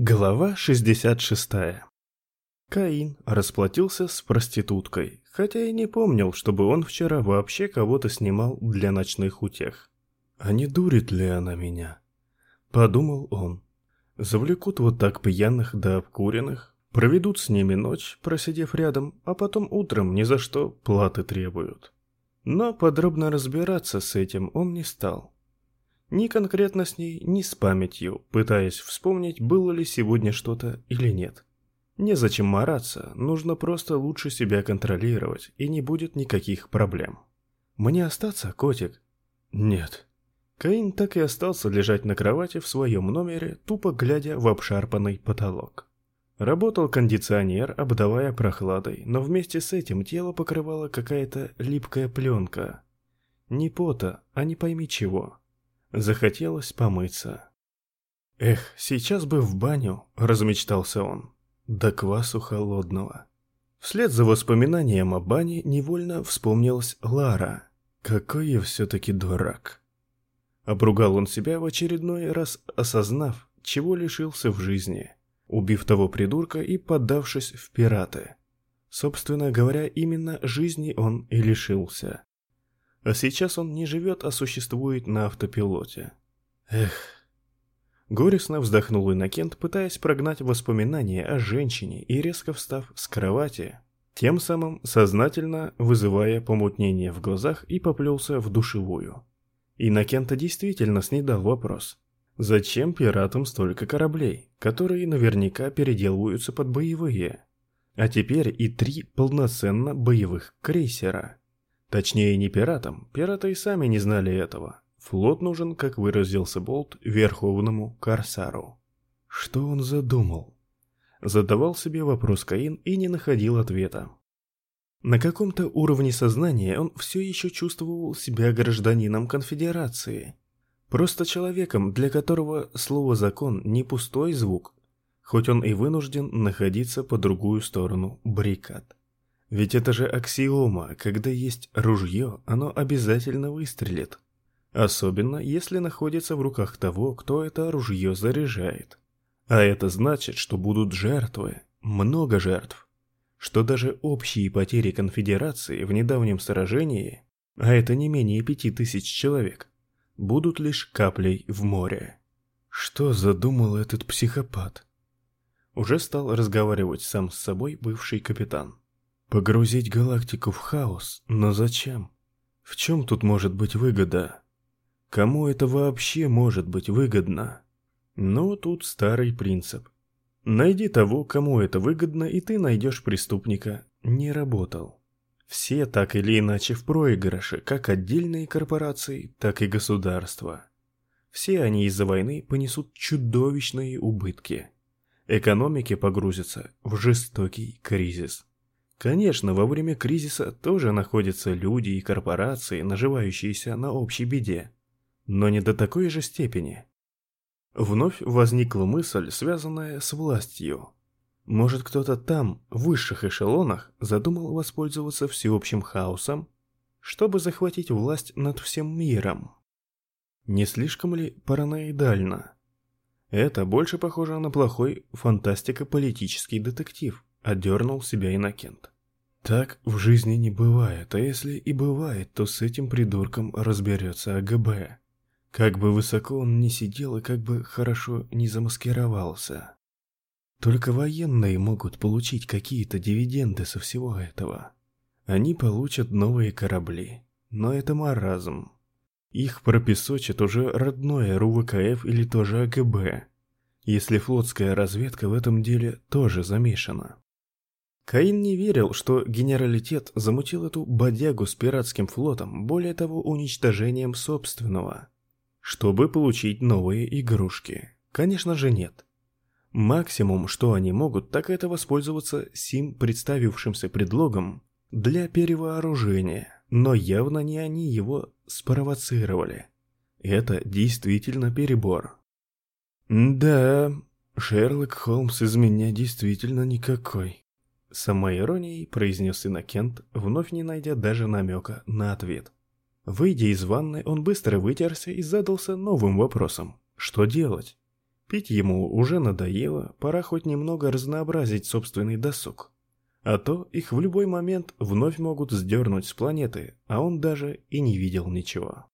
Глава 66. Каин расплатился с проституткой, хотя и не помнил, чтобы он вчера вообще кого-то снимал для ночных утех. «А не дурит ли она меня?» Подумал он. Завлекут вот так пьяных да обкуренных, проведут с ними ночь, просидев рядом, а потом утром ни за что платы требуют. Но подробно разбираться с этим он не стал. Ни конкретно с ней, ни с памятью, пытаясь вспомнить, было ли сегодня что-то или нет. Незачем мараться, нужно просто лучше себя контролировать, и не будет никаких проблем. Мне остаться, котик? Нет. Каин так и остался лежать на кровати в своем номере, тупо глядя в обшарпанный потолок. Работал кондиционер, обдавая прохладой, но вместе с этим тело покрывала какая-то липкая пленка. Не пота, а не пойми чего. Захотелось помыться. «Эх, сейчас бы в баню», — размечтался он. «Да квасу холодного». Вслед за воспоминанием о бане невольно вспомнилась Лара. «Какой я все-таки дурак». Обругал он себя в очередной раз, осознав, чего лишился в жизни, убив того придурка и поддавшись в пираты. Собственно говоря, именно жизни он и лишился. А сейчас он не живет, а существует на автопилоте. Эх. Горестно вздохнул Иннокент, пытаясь прогнать воспоминания о женщине и резко встав с кровати, тем самым сознательно вызывая помутнение в глазах и поплелся в душевую. Иннокента действительно снедал вопрос. Зачем пиратам столько кораблей, которые наверняка переделываются под боевые? А теперь и три полноценно боевых крейсера. Точнее, не пиратам. Пираты и сами не знали этого. Флот нужен, как выразился Болт, верховному корсару. Что он задумал? Задавал себе вопрос Каин и не находил ответа. На каком-то уровне сознания он все еще чувствовал себя гражданином конфедерации. Просто человеком, для которого слово «закон» не пустой звук, хоть он и вынужден находиться по другую сторону баррикад. Ведь это же аксиома, когда есть ружье, оно обязательно выстрелит. Особенно, если находится в руках того, кто это ружье заряжает. А это значит, что будут жертвы, много жертв. Что даже общие потери конфедерации в недавнем сражении, а это не менее пяти тысяч человек, будут лишь каплей в море. Что задумал этот психопат? Уже стал разговаривать сам с собой бывший капитан. Погрузить галактику в хаос? Но зачем? В чем тут может быть выгода? Кому это вообще может быть выгодно? Ну, тут старый принцип. Найди того, кому это выгодно, и ты найдешь преступника. Не работал. Все так или иначе в проигрыше, как отдельные корпорации, так и государства. Все они из-за войны понесут чудовищные убытки. Экономики погрузятся в жестокий кризис. Конечно, во время кризиса тоже находятся люди и корпорации, наживающиеся на общей беде, но не до такой же степени. Вновь возникла мысль, связанная с властью. Может, кто-то там, в высших эшелонах, задумал воспользоваться всеобщим хаосом, чтобы захватить власть над всем миром? Не слишком ли параноидально? Это больше похоже на плохой фантастико-политический детектив, Одернул себя Иннокент. Так в жизни не бывает, а если и бывает, то с этим придурком разберется АГБ. Как бы высоко он ни сидел и как бы хорошо не замаскировался. Только военные могут получить какие-то дивиденды со всего этого. Они получат новые корабли, но это маразм. Их пропесочат уже родное РУВКФ или тоже АГБ, если флотская разведка в этом деле тоже замешана. Каин не верил, что генералитет замутил эту бодягу с пиратским флотом, более того, уничтожением собственного, чтобы получить новые игрушки. Конечно же нет. Максимум, что они могут, так это воспользоваться сим представившимся предлогом для перевооружения, но явно не они его спровоцировали. Это действительно перебор. Да, Шерлок Холмс из меня действительно никакой. Самоиронией произнес Иннокент, вновь не найдя даже намека на ответ. Выйдя из ванны, он быстро вытерся и задался новым вопросом. Что делать? Пить ему уже надоело, пора хоть немного разнообразить собственный досуг. А то их в любой момент вновь могут сдернуть с планеты, а он даже и не видел ничего.